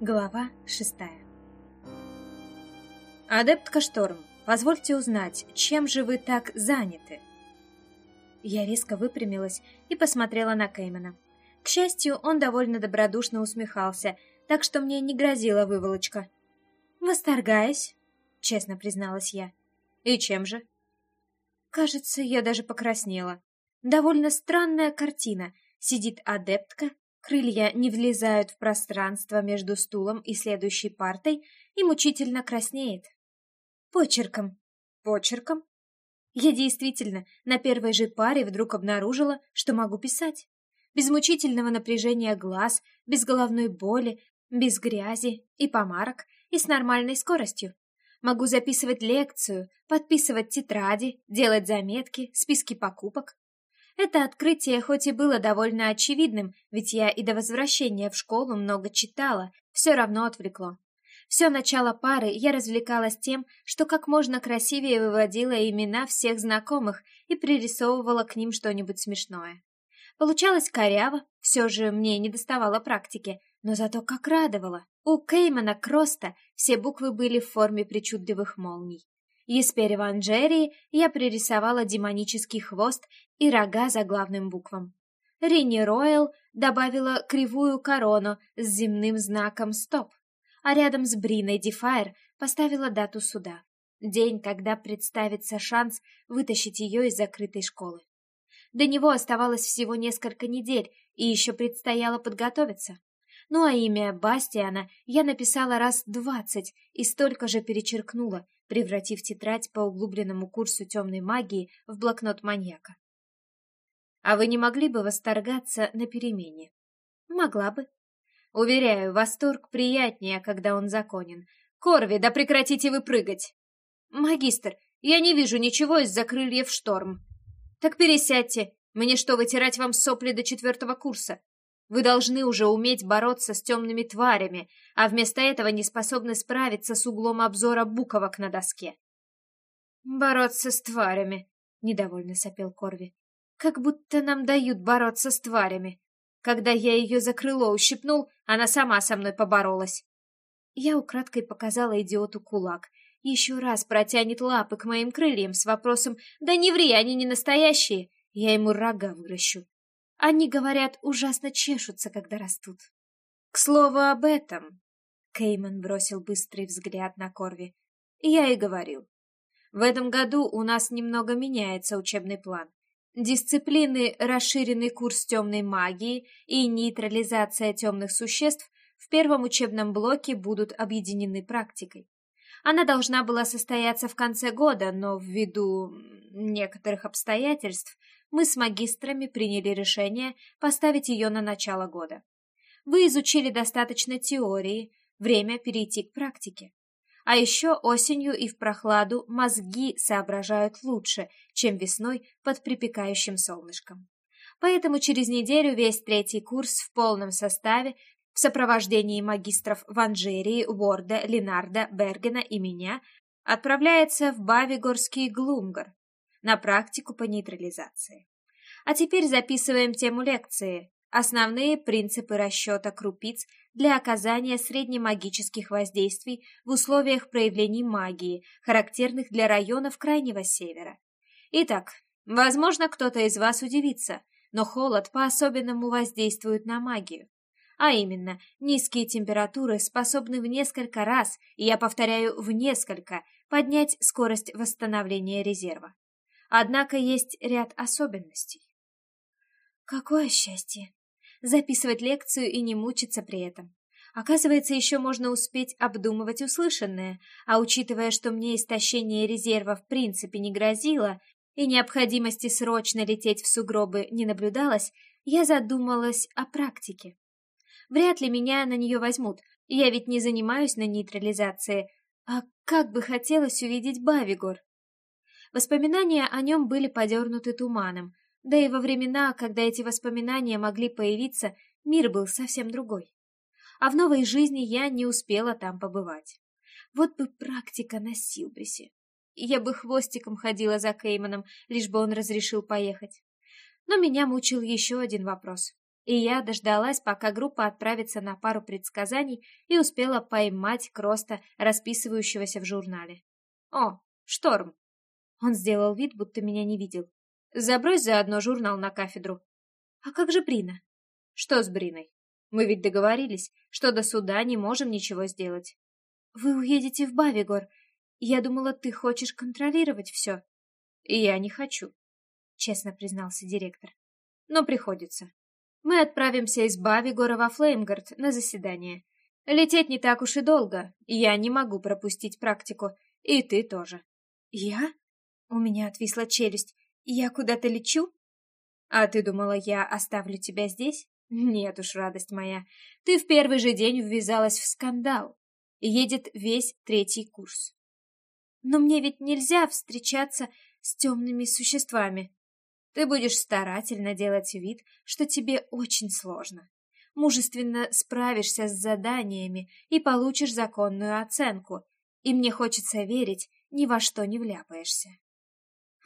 Глава шестая «Адептка Шторм, позвольте узнать, чем же вы так заняты?» Я резко выпрямилась и посмотрела на Кеймана. К счастью, он довольно добродушно усмехался, так что мне не грозила выволочка. «Восторгаюсь», — честно призналась я. «И чем же?» Кажется, я даже покраснела. Довольно странная картина. Сидит адептка, Крылья не влезают в пространство между стулом и следующей партой и мучительно краснеет. Почерком. Почерком? Я действительно на первой же паре вдруг обнаружила, что могу писать. Без мучительного напряжения глаз, без головной боли, без грязи и помарок и с нормальной скоростью. Могу записывать лекцию, подписывать тетради, делать заметки, списки покупок. Это открытие хоть и было довольно очевидным, ведь я и до возвращения в школу много читала, все равно отвлекло. Все начало пары я развлекалась тем, что как можно красивее выводила имена всех знакомых и пририсовывала к ним что-нибудь смешное. Получалось коряво, все же мне не доставало практики, но зато как радовало. У Кеймана Кроста все буквы были в форме причудливых молний. Есперь Ванжерии я пририсовала демонический хвост и рога за главным буквам. Ринни Ройл добавила кривую корону с земным знаком «Стоп», а рядом с Бриной Дефайр поставила дату суда. День, когда представится шанс вытащить ее из закрытой школы. До него оставалось всего несколько недель, и еще предстояло подготовиться. Ну а имя Бастиана я написала раз двадцать и столько же перечеркнула, превратив тетрадь по углубленному курсу темной магии в блокнот маньяка. А вы не могли бы восторгаться на перемене? Могла бы. Уверяю, восторг приятнее, когда он законен. Корви, да прекратите вы прыгать! Магистр, я не вижу ничего из-за крыльев шторм. Так пересядьте. Мне что, вытирать вам сопли до четвертого курса? Вы должны уже уметь бороться с темными тварями, а вместо этого не способны справиться с углом обзора буковок на доске. «Бороться с тварями», — недовольно сопел Корви. «Как будто нам дают бороться с тварями. Когда я ее за крыло ущипнул, она сама со мной поборолась». Я украдкой показала идиоту кулак. Еще раз протянет лапы к моим крыльям с вопросом «Да не ври, они не настоящие!» Я ему рога выращу. Они, говорят, ужасно чешутся, когда растут. К слову об этом, Кейман бросил быстрый взгляд на Корви. Я и говорил. В этом году у нас немного меняется учебный план. Дисциплины расширенный курс темной магии и нейтрализация темных существ в первом учебном блоке будут объединены практикой. Она должна была состояться в конце года, но ввиду некоторых обстоятельств мы с магистрами приняли решение поставить ее на начало года. Вы изучили достаточно теории, время перейти к практике. А еще осенью и в прохладу мозги соображают лучше, чем весной под припекающим солнышком. Поэтому через неделю весь третий курс в полном составе в сопровождении магистров Ванжерии, Уорда, Ленарда, Бергена и меня отправляется в Бавигорский Глумгар, на практику по нейтрализации. А теперь записываем тему лекции «Основные принципы расчета крупиц для оказания среднемагических воздействий в условиях проявлений магии, характерных для районов Крайнего Севера». Итак, возможно, кто-то из вас удивится, но холод по-особенному воздействует на магию. А именно, низкие температуры способны в несколько раз, и я повторяю, в несколько, поднять скорость восстановления резерва. Однако есть ряд особенностей. Какое счастье! Записывать лекцию и не мучиться при этом. Оказывается, еще можно успеть обдумывать услышанное, а учитывая, что мне истощение резерва в принципе не грозило и необходимости срочно лететь в сугробы не наблюдалось, я задумалась о практике. Вряд ли меня на нее возьмут, я ведь не занимаюсь на нейтрализации, а как бы хотелось увидеть Бавигор. Воспоминания о нем были подернуты туманом, да и во времена, когда эти воспоминания могли появиться, мир был совсем другой. А в новой жизни я не успела там побывать. Вот бы практика на Силбрисе. Я бы хвостиком ходила за Кейманом, лишь бы он разрешил поехать. Но меня мучил еще один вопрос. и я дождалась, пока группа отправится на пару предсказаний и успела поймать Кроста, расписывающегося в журнале. «О, Шторм!» Он сделал вид, будто меня не видел. «Забрось заодно журнал на кафедру». «А как же Брина?» «Что с Бриной? Мы ведь договорились, что до суда не можем ничего сделать». «Вы уедете в Бавигор. Я думала, ты хочешь контролировать все». «И я не хочу», — честно признался директор. «Но приходится. Мы отправимся из Бавигора во Флеймгард на заседание. Лететь не так уж и долго, я не могу пропустить практику, и ты тоже». «Я?» У меня отвисла челюсть. «Я куда-то лечу?» «А ты думала, я оставлю тебя здесь?» «Нет уж, радость моя, ты в первый же день ввязалась в скандал. Едет весь третий курс. Но мне ведь нельзя встречаться с темными существами. Ты будешь старательно делать вид, что тебе очень сложно. Мужественно справишься с заданиями и получишь законную оценку. И мне хочется верить, ни во что не вляпаешься.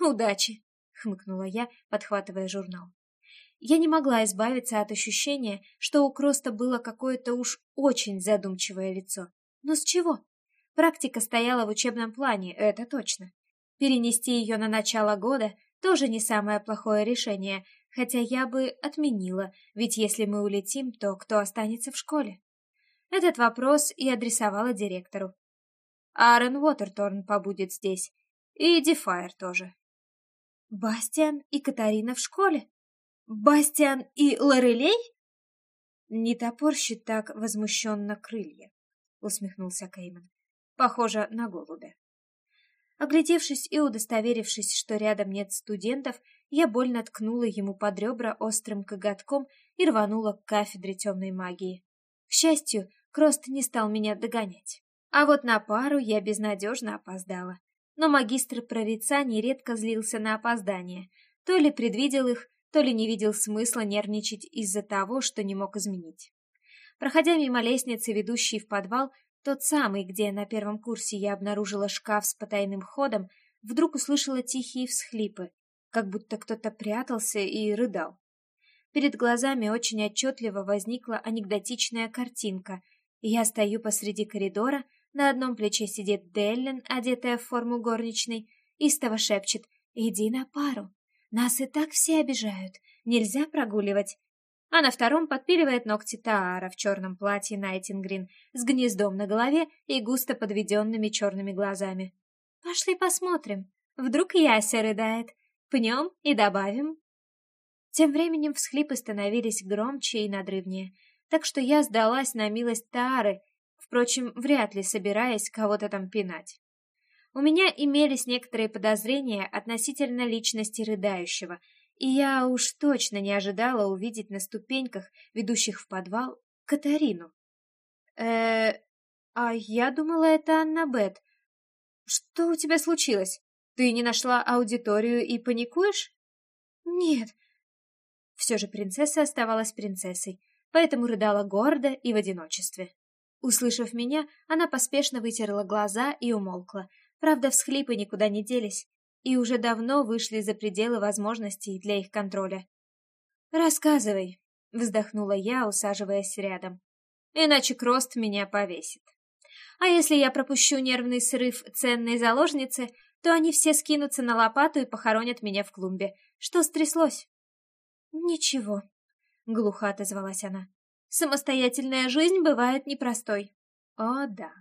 «Удачи!» — хмыкнула я, подхватывая журнал. Я не могла избавиться от ощущения, что у Кроста было какое-то уж очень задумчивое лицо. Но с чего? Практика стояла в учебном плане, это точно. Перенести ее на начало года тоже не самое плохое решение, хотя я бы отменила, ведь если мы улетим, то кто останется в школе? Этот вопрос и адресовала директору. Аарон Уотерторн побудет здесь, и Дефайр тоже. Бастиан и Катарина в школе? Бастиан и Лорелей? Не топорщит так возмущенно крылья, усмехнулся Кейман. Похоже на голубя. Оглядевшись и удостоверившись, что рядом нет студентов, я больно ткнула ему под ребра острым коготком и рванула к кафедре темной магии. К счастью, Крост не стал меня догонять. А вот на пару я безнадежно опоздала. Но магистр прорицаний редко злился на опоздание. То ли предвидел их, то ли не видел смысла нервничать из-за того, что не мог изменить. Проходя мимо лестницы, ведущей в подвал, тот самый, где на первом курсе я обнаружила шкаф с потайным ходом, вдруг услышала тихие всхлипы, как будто кто-то прятался и рыдал. Перед глазами очень отчетливо возникла анекдотичная картинка. Я стою посреди коридора, на одном плече сидит Деллин, одетая в форму горничной, истово шепчет «Иди на пару, нас и так все обижают, нельзя прогуливать, а на втором подпиливает ногти Таара в черном платье Найтингрин с гнездом на голове и густо подведенными черными глазами. «Пошли посмотрим. Вдруг Яся рыдает. Пнем и добавим». Тем временем всхлипы становились громче и надрывнее, так что я сдалась на милость Таары, впрочем, вряд ли собираясь кого-то там пинать. У меня имелись некоторые подозрения относительно личности рыдающего — и я уж точно не ожидала увидеть на ступеньках, ведущих в подвал, Катарину. э а я думала, это Аннабет. Что у тебя случилось? Ты не нашла аудиторию и паникуешь? Нет. Все же принцесса оставалась принцессой, поэтому рыдала гордо и в одиночестве. Услышав меня, она поспешно вытерла глаза и умолкла. Правда, всхлипы никуда не делись и уже давно вышли за пределы возможностей для их контроля. «Рассказывай», — вздохнула я, усаживаясь рядом. «Иначе Крост меня повесит. А если я пропущу нервный срыв ценной заложницы, то они все скинутся на лопату и похоронят меня в клумбе. Что стряслось?» «Ничего», — глухо отозвалась она. «Самостоятельная жизнь бывает непростой». «О, да.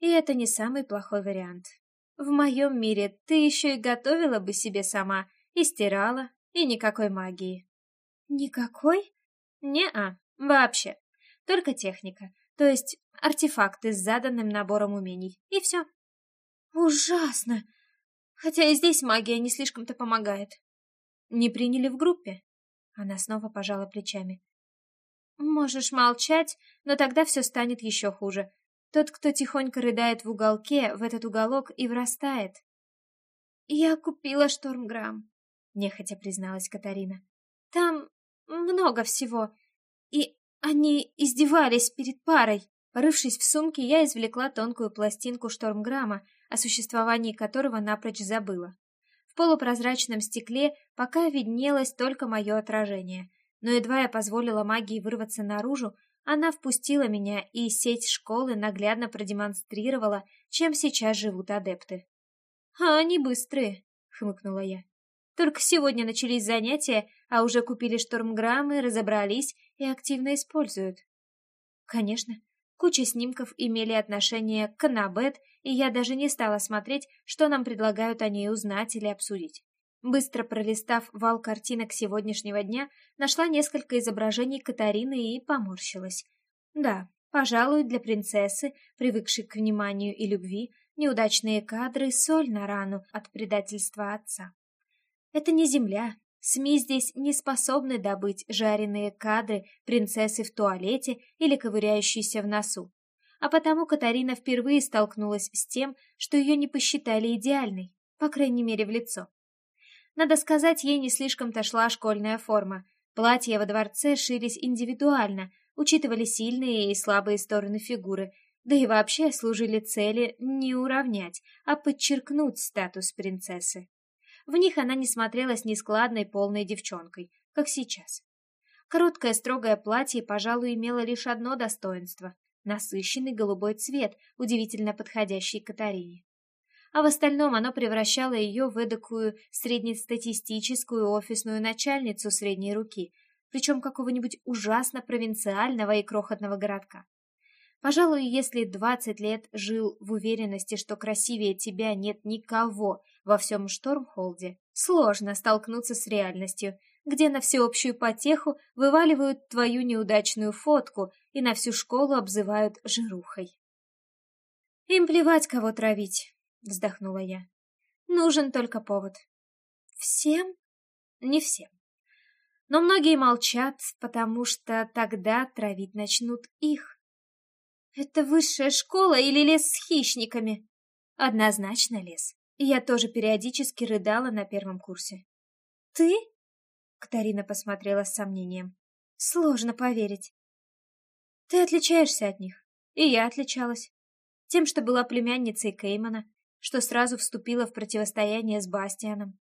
И это не самый плохой вариант. В моем мире ты еще и готовила бы себе сама, и стирала, и никакой магии. Никакой? Не-а, вообще. Только техника, то есть артефакты с заданным набором умений, и все. Ужасно! Хотя и здесь магия не слишком-то помогает. Не приняли в группе? Она снова пожала плечами. Можешь молчать, но тогда все станет еще хуже. Тот, кто тихонько рыдает в уголке, в этот уголок и врастает. «Я купила штормграмм», — нехотя призналась Катарина. «Там много всего, и они издевались перед парой». Порывшись в сумке, я извлекла тонкую пластинку штормграмма, о существовании которого напрочь забыла. В полупрозрачном стекле пока виднелось только мое отражение. Но едва я позволила магии вырваться наружу, она впустила меня, и сеть школы наглядно продемонстрировала, чем сейчас живут адепты. «А они быстрые», — хмыкнула я. «Только сегодня начались занятия, а уже купили штормграммы, разобрались и активно используют». Конечно, куча снимков имели отношение к Анабет, и я даже не стала смотреть, что нам предлагают о ней узнать или обсудить. Быстро пролистав вал картинок сегодняшнего дня, нашла несколько изображений Катарины и поморщилась. Да, пожалуй, для принцессы, привыкшей к вниманию и любви, неудачные кадры — соль на рану от предательства отца. Это не земля. СМИ здесь не способны добыть жареные кадры принцессы в туалете или ковыряющейся в носу. А потому Катарина впервые столкнулась с тем, что ее не посчитали идеальной, по крайней мере в лицо. Надо сказать, ей не слишком-то шла школьная форма. Платья во дворце шились индивидуально, учитывали сильные и слабые стороны фигуры, да и вообще служили цели не уравнять, а подчеркнуть статус принцессы. В них она не смотрелась нескладной полной девчонкой, как сейчас. Короткое строгое платье, пожалуй, имело лишь одно достоинство — насыщенный голубой цвет, удивительно подходящий Катарине а в остальном оно превращало ее в эдакую среднестатистическую офисную начальницу средней руки, причем какого-нибудь ужасно провинциального и крохотного городка. Пожалуй, если двадцать лет жил в уверенности, что красивее тебя нет никого во всем Штормхолде, сложно столкнуться с реальностью, где на всеобщую потеху вываливают твою неудачную фотку и на всю школу обзывают жирухой. Им плевать, кого травить. — вздохнула я. «Нужен только повод». «Всем?» «Не всем. Но многие молчат, потому что тогда травить начнут их». «Это высшая школа или лес с хищниками?» «Однозначно лес. Я тоже периодически рыдала на первом курсе». «Ты?» — Катарина посмотрела с сомнением. «Сложно поверить». «Ты отличаешься от них, и я отличалась. Тем, что была племянницей Кеймана, что сразу вступила в противостояние с Бастианом.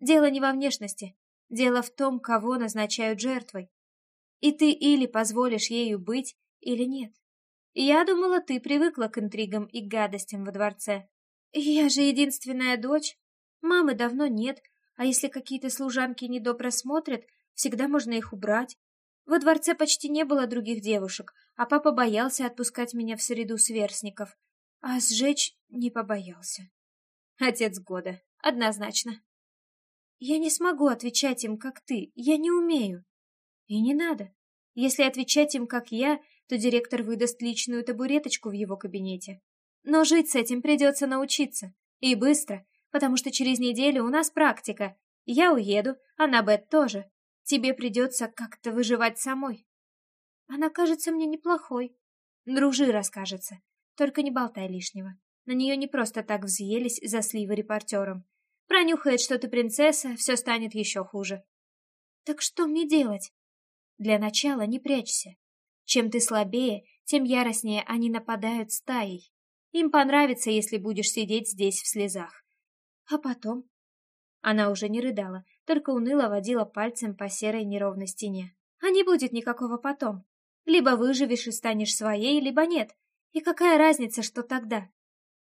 Дело не во внешности, дело в том, кого назначают жертвой. И ты или позволишь ею быть, или нет. Я думала, ты привыкла к интригам и гадостям во дворце. Я же единственная дочь. Мамы давно нет, а если какие-то служанки недобро смотрят, всегда можно их убрать. Во дворце почти не было других девушек, а папа боялся отпускать меня в среду сверстников а сжечь не побоялся. Отец года, однозначно. Я не смогу отвечать им, как ты, я не умею. И не надо. Если отвечать им, как я, то директор выдаст личную табуреточку в его кабинете. Но жить с этим придется научиться. И быстро, потому что через неделю у нас практика. Я уеду, а Бет тоже. Тебе придется как-то выживать самой. Она кажется мне неплохой. Дружи расскажется. Только не болтай лишнего. На нее не просто так взъелись за сливы репортером. Пронюхает, что ты принцесса, все станет еще хуже. Так что мне делать? Для начала не прячься. Чем ты слабее, тем яростнее они нападают стаей. Им понравится, если будешь сидеть здесь в слезах. А потом? Она уже не рыдала, только уныло водила пальцем по серой неровной стене. А не будет никакого потом. Либо выживешь и станешь своей, либо нет. И какая разница, что тогда?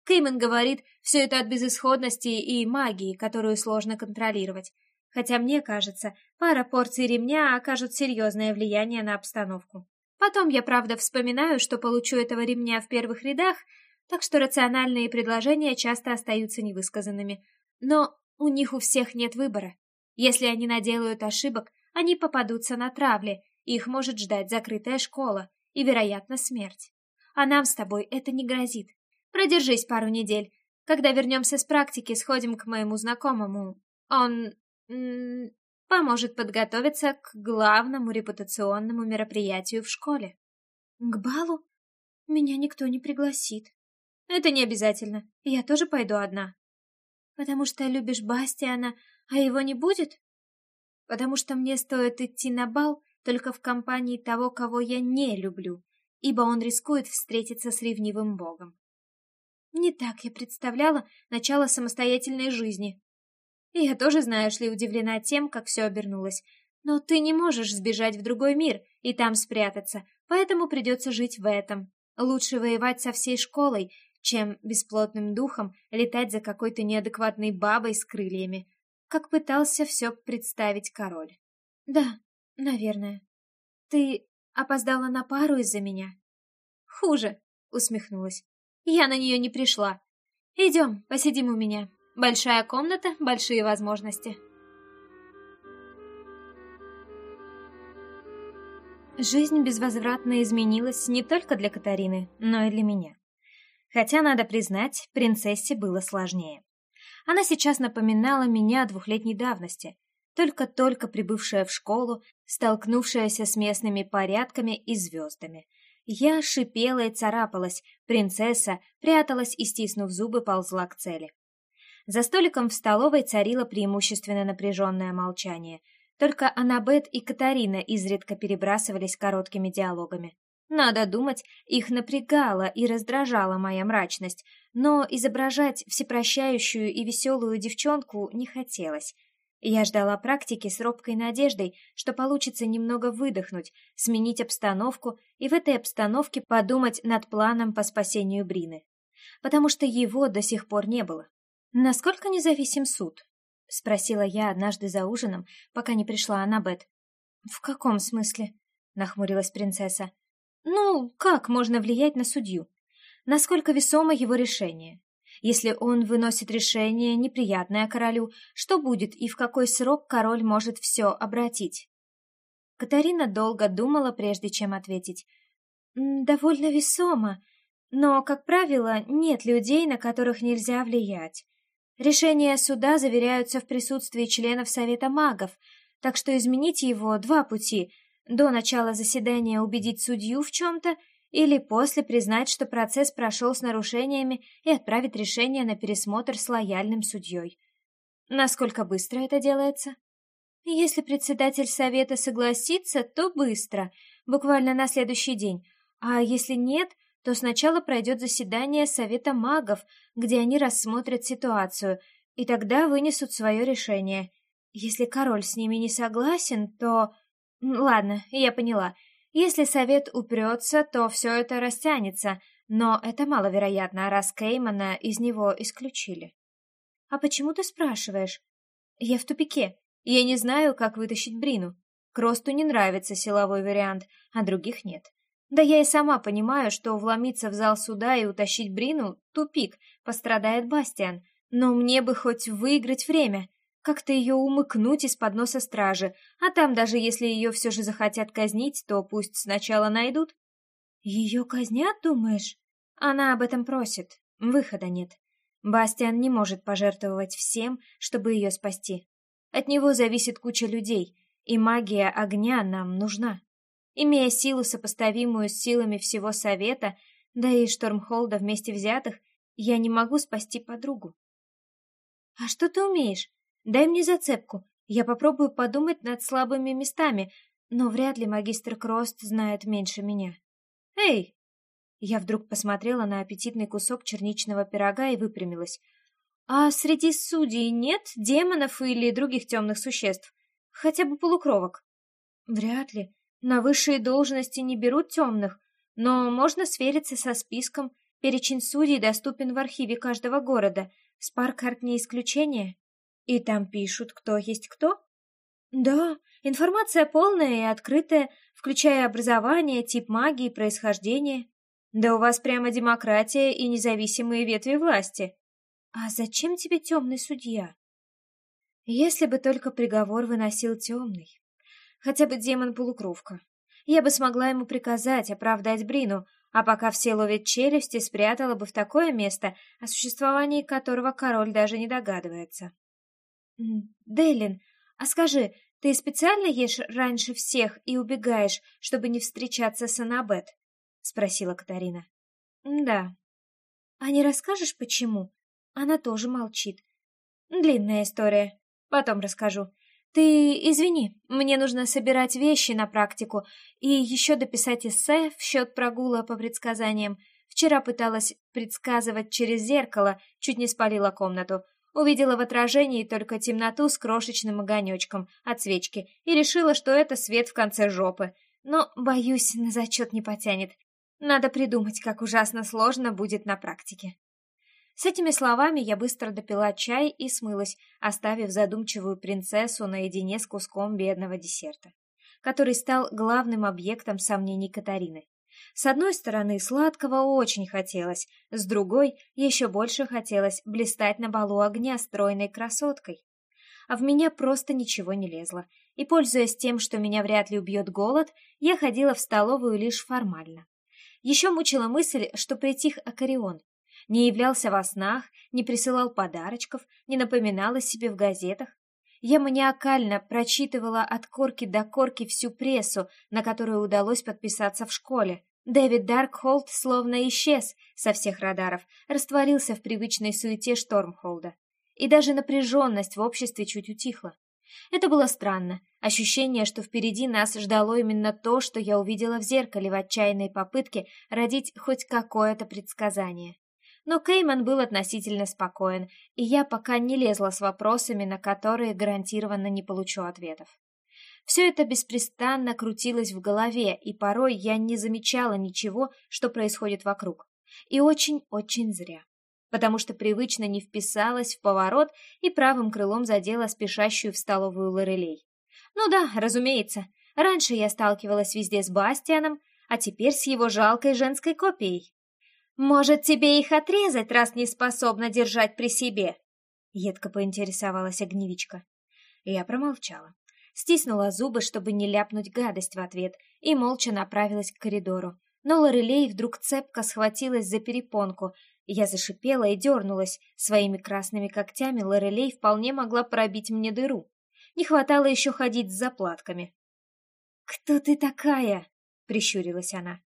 Кеймен говорит, все это от безысходности и магии, которую сложно контролировать. Хотя мне кажется, пара порций ремня окажут серьезное влияние на обстановку. Потом я, правда, вспоминаю, что получу этого ремня в первых рядах, так что рациональные предложения часто остаются невысказанными. Но у них у всех нет выбора. Если они наделают ошибок, они попадутся на травле, их может ждать закрытая школа и, вероятно, смерть а нам с тобой это не грозит. Продержись пару недель. Когда вернемся с практики, сходим к моему знакомому. Он... Поможет подготовиться к главному репутационному мероприятию в школе. К балу? Меня никто не пригласит. Это не обязательно. Я тоже пойду одна. Потому что любишь Бастиана, а его не будет? Потому что мне стоит идти на бал только в компании того, кого я не люблю, ибо он рискует встретиться с ревнивым богом. Не так я представляла начало самостоятельной жизни. И я тоже, знаешь ли, удивлена тем, как все обернулось. Но ты не можешь сбежать в другой мир и там спрятаться, поэтому придется жить в этом. Лучше воевать со всей школой, чем бесплотным духом летать за какой-то неадекватной бабой с крыльями, как пытался все представить король. Да, наверное. Ты опоздала на пару из-за меня? Хуже, усмехнулась. Я на нее не пришла. Идем, посидим у меня. Большая комната, большие возможности. Жизнь безвозвратно изменилась не только для Катарины, но и для меня. Хотя, надо признать, принцессе было сложнее. Она сейчас напоминала меня двухлетней давности, только-только прибывшая в школу, столкнувшаяся с местными порядками и звездами. Я шипела и царапалась, принцесса пряталась и, стиснув зубы, ползла к цели. За столиком в столовой царило преимущественно напряженное молчание. Только Аннабет и Катарина изредка перебрасывались короткими диалогами. Надо думать, их напрягала и раздражала моя мрачность, но изображать всепрощающую и веселую девчонку не хотелось. Я ждала практики с робкой надеждой, что получится немного выдохнуть, сменить обстановку и в этой обстановке подумать над планом по спасению Брины. Потому что его до сих пор не было. «Насколько независим суд?» — спросила я однажды за ужином, пока не пришла Аннабет. «В каком смысле?» — нахмурилась принцесса. Ну, как можно влиять на судью? Насколько весомо его решение? Если он выносит решение, неприятное королю, что будет и в какой срок король может все обратить? Катарина долго думала, прежде чем ответить. «Довольно весомо, но, как правило, нет людей, на которых нельзя влиять. Решения суда заверяются в присутствии членов Совета магов, так что изменить его два пути — до начала заседания убедить судью в чем-то или после признать, что процесс прошел с нарушениями и отправить решение на пересмотр с лояльным судьей. Насколько быстро это делается? Если председатель совета согласится, то быстро, буквально на следующий день, а если нет, то сначала пройдет заседание совета магов, где они рассмотрят ситуацию, и тогда вынесут свое решение. Если король с ними не согласен, то... Ладно, я поняла. Если совет упрется, то все это растянется, но это маловероятно, раз Кеймана из него исключили. А почему ты спрашиваешь? Я в тупике. Я не знаю, как вытащить Брину. Кросту не нравится силовой вариант, а других нет. Да я и сама понимаю, что вломиться в зал суда и утащить Брину — тупик, пострадает Бастиан. Но мне бы хоть выиграть время. Как-то ее умыкнуть из-под носа стражи, а там даже если ее все же захотят казнить, то пусть сначала найдут. Ее казнят, думаешь? Она об этом просит. Выхода нет. Бастиан не может пожертвовать всем, чтобы ее спасти. От него зависит куча людей, и магия огня нам нужна. Имея силу, сопоставимую с силами всего Совета, да и Штормхолда вместе взятых, я не могу спасти подругу. «А что ты умеешь?» Дай мне зацепку. Я попробую подумать над слабыми местами, но вряд ли магистр Крост знает меньше меня. Эй! Я вдруг посмотрела на аппетитный кусок черничного пирога и выпрямилась. А среди судей нет демонов или других темных существ? Хотя бы полукровок? Вряд ли. На высшие должности не берут темных, но можно свериться со списком. Перечень судей доступен в архиве каждого города. Спаркарт не исключение. И там пишут, кто есть кто? Да, информация полная и открытая, включая образование, тип магии, происхождение. Да у вас прямо демократия и независимые ветви власти. А зачем тебе темный судья? Если бы только приговор выносил темный. Хотя бы демон-полукровка. Я бы смогла ему приказать оправдать Брину, а пока все ловят челюсти, спрятала бы в такое место, о существовании которого король даже не догадывается. «Дейлин, а скажи, ты специально ешь раньше всех и убегаешь, чтобы не встречаться с Анабет?» — спросила Катарина. «Да». «А не расскажешь, почему?» Она тоже молчит. «Длинная история. Потом расскажу. Ты извини, мне нужно собирать вещи на практику и еще дописать эссе в счет прогула по предсказаниям. Вчера пыталась предсказывать через зеркало, чуть не спалила комнату. Увидела в отражении только темноту с крошечным огонечком от свечки и решила, что это свет в конце жопы. Но, боюсь, на зачет не потянет. Надо придумать, как ужасно сложно будет на практике. С этими словами я быстро допила чай и смылась, оставив задумчивую принцессу наедине с куском бедного десерта, который стал главным объектом сомнений Катарины. С одной стороны, сладкого очень хотелось, с другой, еще больше хотелось блистать на балу огня стройной красоткой. А в меня просто ничего не лезло, и, пользуясь тем, что меня вряд ли убьет голод, я ходила в столовую лишь формально. Еще мучила мысль, что притих Акарион, не являлся во снах, не присылал подарочков, не напоминал о себе в газетах. Я маниакально прочитывала от корки до корки всю прессу, на которую удалось подписаться в школе. Дэвид Даркхолд словно исчез со всех радаров, растворился в привычной суете Штормхолда. И даже напряженность в обществе чуть утихла. Это было странно. Ощущение, что впереди нас ждало именно то, что я увидела в зеркале в отчаянной попытке родить хоть какое-то предсказание. Но Кейман был относительно спокоен, и я пока не лезла с вопросами, на которые гарантированно не получу ответов. Все это беспрестанно крутилось в голове, и порой я не замечала ничего, что происходит вокруг. И очень-очень зря. Потому что привычно не вписалась в поворот и правым крылом задела спешащую в столовую Лорелей. Ну да, разумеется, раньше я сталкивалась везде с Бастианом, а теперь с его жалкой женской копией. «Может, тебе их отрезать, раз не способна держать при себе?» Едко поинтересовалась огневичка. Я промолчала. Стиснула зубы, чтобы не ляпнуть гадость в ответ, и молча направилась к коридору. Но Лорелей вдруг цепко схватилась за перепонку. Я зашипела и дернулась. Своими красными когтями Лорелей вполне могла пробить мне дыру. Не хватало еще ходить с заплатками. «Кто ты такая?» — прищурилась она.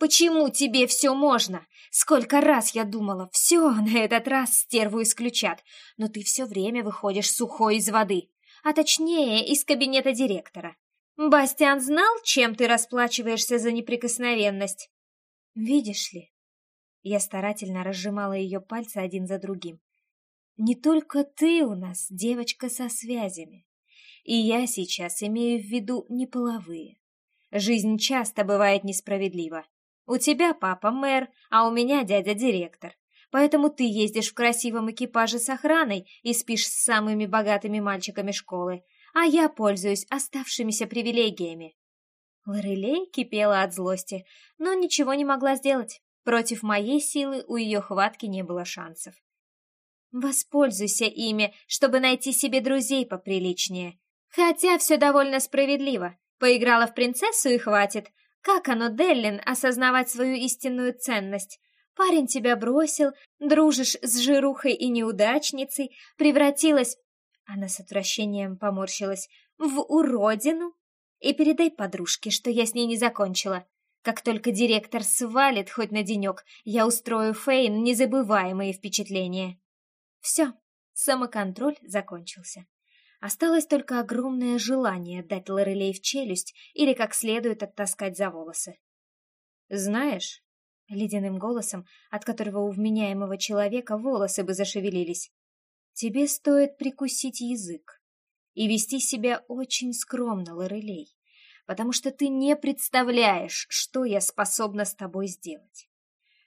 Почему тебе все можно? Сколько раз я думала, все, на этот раз стерву исключат, но ты все время выходишь сухой из воды, а точнее из кабинета директора. Бастиан знал, чем ты расплачиваешься за неприкосновенность? Видишь ли, я старательно разжимала ее пальцы один за другим. Не только ты у нас девочка со связями, и я сейчас имею в виду неполовые. Жизнь часто бывает несправедлива. У тебя папа мэр, а у меня дядя директор. Поэтому ты ездишь в красивом экипаже с охраной и спишь с самыми богатыми мальчиками школы, а я пользуюсь оставшимися привилегиями. Лорелей кипела от злости, но ничего не могла сделать. Против моей силы у ее хватки не было шансов. Воспользуйся ими, чтобы найти себе друзей поприличнее. Хотя все довольно справедливо. Поиграла в принцессу и хватит, как оно, Деллин, осознавать свою истинную ценность? Парень тебя бросил, дружишь с жирухой и неудачницей, превратилась... Она с отвращением поморщилась. В уродину? И передай подружке, что я с ней не закончила. Как только директор свалит хоть на денек, я устрою Фейн незабываемые впечатления. Все, самоконтроль закончился. Осталось только огромное желание дать Лорелей в челюсть или как следует оттаскать за волосы. «Знаешь...» — ледяным голосом, от которого у вменяемого человека волосы бы зашевелились, «тебе стоит прикусить язык и вести себя очень скромно, Лорелей, потому что ты не представляешь, что я способна с тобой сделать.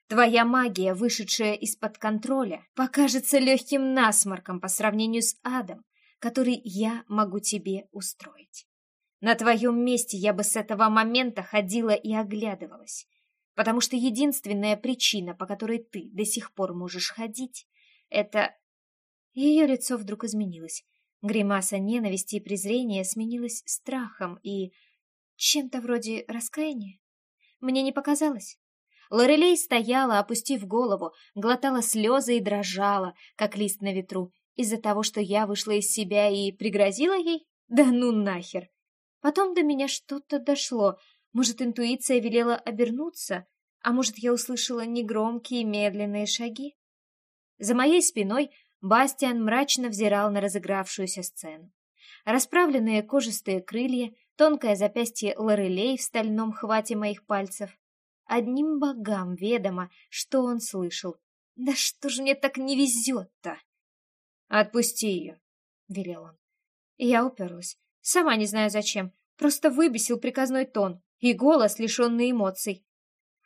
Твоя магия, вышедшая из-под контроля, покажется легким насморком по сравнению с адом, который я могу тебе устроить. На твоем месте я бы с этого момента ходила и оглядывалась, потому что единственная причина, по которой ты до сих пор можешь ходить, это... Ее лицо вдруг изменилось. Гримаса ненависти и презрения сменилась страхом и... чем-то вроде раскаяния. Мне не показалось. Лорелей стояла, опустив голову, глотала слезы и дрожала, как лист на ветру, из-за того, что я вышла из себя и пригрозила ей? Да ну нахер! Потом до меня что-то дошло. Может, интуиция велела обернуться, а может, я услышала негромкие медленные шаги? За моей спиной Бастиан мрачно взирал на разыгравшуюся сцену. Расправленные кожистые крылья, тонкое запястье Лорелей в стальном хвате моих пальцев. Одним богам ведомо, что он слышал. Да что ж мне так не везет-то? «Отпусти ее», — велел он. Я уперлась. Сама не знаю зачем. Просто выбесил приказной тон и голос, лишенный эмоций.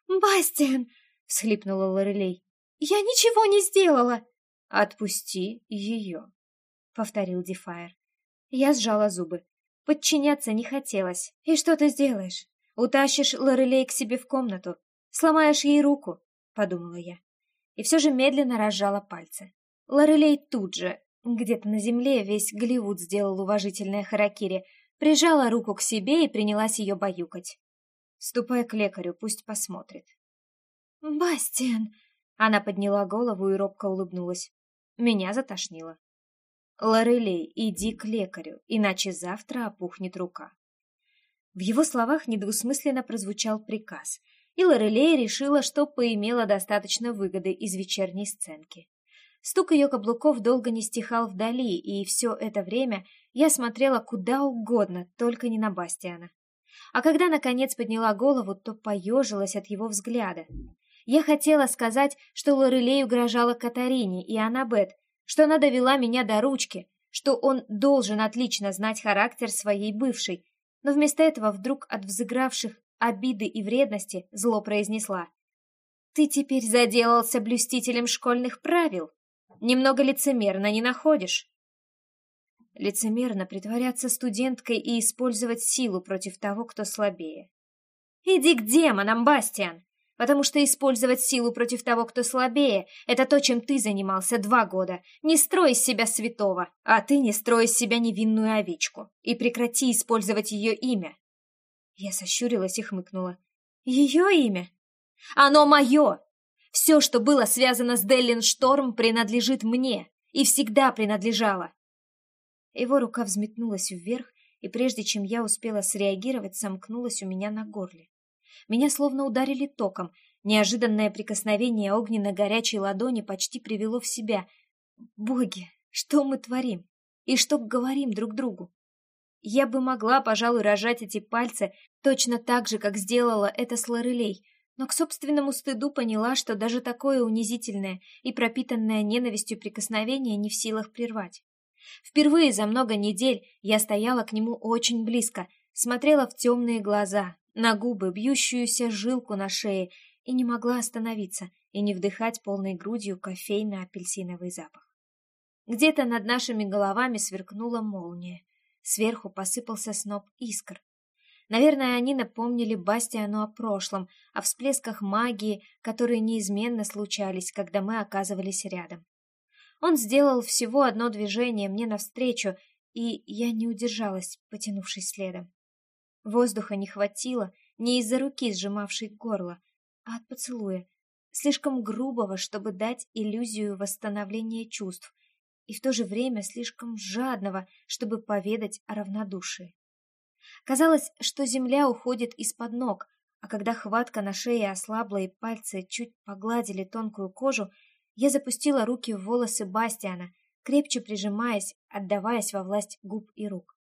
«Бастиан!» — всхлипнула Лорелей. «Я ничего не сделала!» «Отпусти ее!» — повторил Дефайр. Я сжала зубы. Подчиняться не хотелось. «И что ты сделаешь? Утащишь Лорелей к себе в комнату, сломаешь ей руку», — подумала я. И все же медленно разжала пальцы. Лорелей тут же, где-то на земле, весь Голливуд сделал уважительное харакири, прижала руку к себе и принялась ее баюкать. Ступая к лекарю, пусть посмотрит. «Бастиан!» Она подняла голову и робко улыбнулась. Меня затошнило. «Лорелей, иди к лекарю, иначе завтра опухнет рука». В его словах недвусмысленно прозвучал приказ, и Лорелей решила, что поимела достаточно выгоды из вечерней сценки. Стук ее каблуков долго не стихал вдали, и все это время я смотрела куда угодно, только не на Бастиана. А когда, наконец, подняла голову, то поежилась от его взгляда. Я хотела сказать, что Лорелей угрожала Катарине и Аннабет, что она довела меня до ручки, что он должен отлично знать характер своей бывшей, но вместо этого вдруг от взыгравших обиды и вредности зло произнесла. «Ты теперь заделался блюстителем школьных правил? Немного лицемерно не находишь?» лицемерно притворяться студенткой и использовать силу против того, кто слабее. «Иди к демонам, Бастиан! Потому что использовать силу против того, кто слабее, это то, чем ты занимался два года. Не строй из себя святого, а ты не строй из себя невинную овечку. И прекрати использовать ее имя!» Я сощурилась и хмыкнула. «Ее имя? Оно мое! Все, что было связано с Деллин Шторм, принадлежит мне и всегда принадлежало. Его рука взметнулась вверх, и прежде чем я успела среагировать, сомкнулась у меня на горле. Меня словно ударили током. Неожиданное прикосновение огненно-горячей ладони почти привело в себя. Боги, что мы творим? И что говорим друг другу? Я бы могла, пожалуй, рожать эти пальцы точно так же, как сделала это с Лорелей, но к собственному стыду поняла, что даже такое унизительное и пропитанное ненавистью прикосновение не в силах прервать. Впервые за много недель я стояла к нему очень близко, смотрела в темные глаза, на губы, бьющуюся жилку на шее, и не могла остановиться и не вдыхать полной грудью кофейно-апельсиновый запах. Где-то над нашими головами сверкнула молния. Сверху посыпался сноп искр. Наверное, они напомнили Бастиану о прошлом, о всплесках магии, которые неизменно случались, когда мы оказывались рядом. Он сделал всего одно движение мне навстречу, и я не удержалась, потянувшись следом. Воздуха не хватило не из-за руки, сжимавшей горло, а от поцелуя, слишком грубого, чтобы дать иллюзию восстановления чувств, и в то же время слишком жадного, чтобы поведать о равнодушии. Казалось, что земля уходит из-под ног, а когда хватка на шее ослабла и пальцы чуть погладили тонкую кожу, я запустила руки в волосы Бастиана, крепче прижимаясь, отдаваясь во власть губ и рук.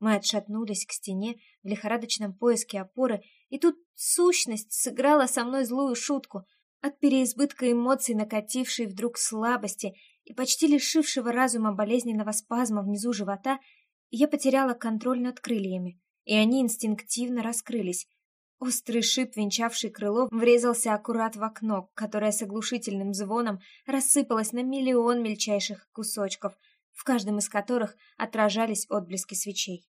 Мы отшатнулись к стене в лихорадочном поиске опоры, и тут сущность сыграла со мной злую шутку. От переизбытка эмоций, накатившей вдруг слабости и почти лишившего разума болезненного спазма внизу живота, я потеряла контроль над крыльями, и они инстинктивно раскрылись, Острый шип, венчавший крыло, врезался аккурат в окно, которое с оглушительным звоном рассыпалось на миллион мельчайших кусочков, в каждом из которых отражались отблески свечей.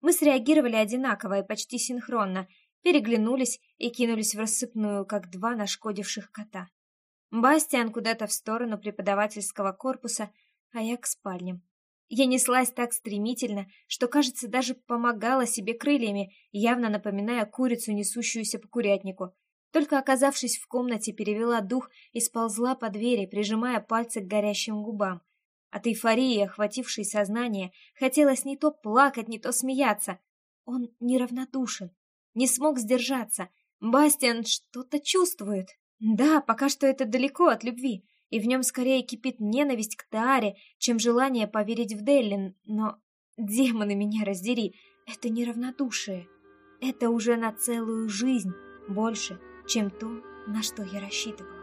Мы среагировали одинаково и почти синхронно, переглянулись и кинулись в рассыпную, как два нашкодивших кота. Бастиан куда-то в сторону преподавательского корпуса, а я к спальням. Я неслась так стремительно, что, кажется, даже помогала себе крыльями, явно напоминая курицу, несущуюся по курятнику. Только оказавшись в комнате, перевела дух и сползла по двери, прижимая пальцы к горящим губам. От эйфории, охватившей сознание, хотелось не то плакать, не то смеяться. Он неравнодушен, не смог сдержаться. Бастиан что-то чувствует. Да, пока что это далеко от любви, и в нем скорее кипит ненависть к Тааре, чем желание поверить в Деллин, но, демоны меня раздери, это неравнодушие. Это уже на целую жизнь больше, чем то, на что я рассчитывала.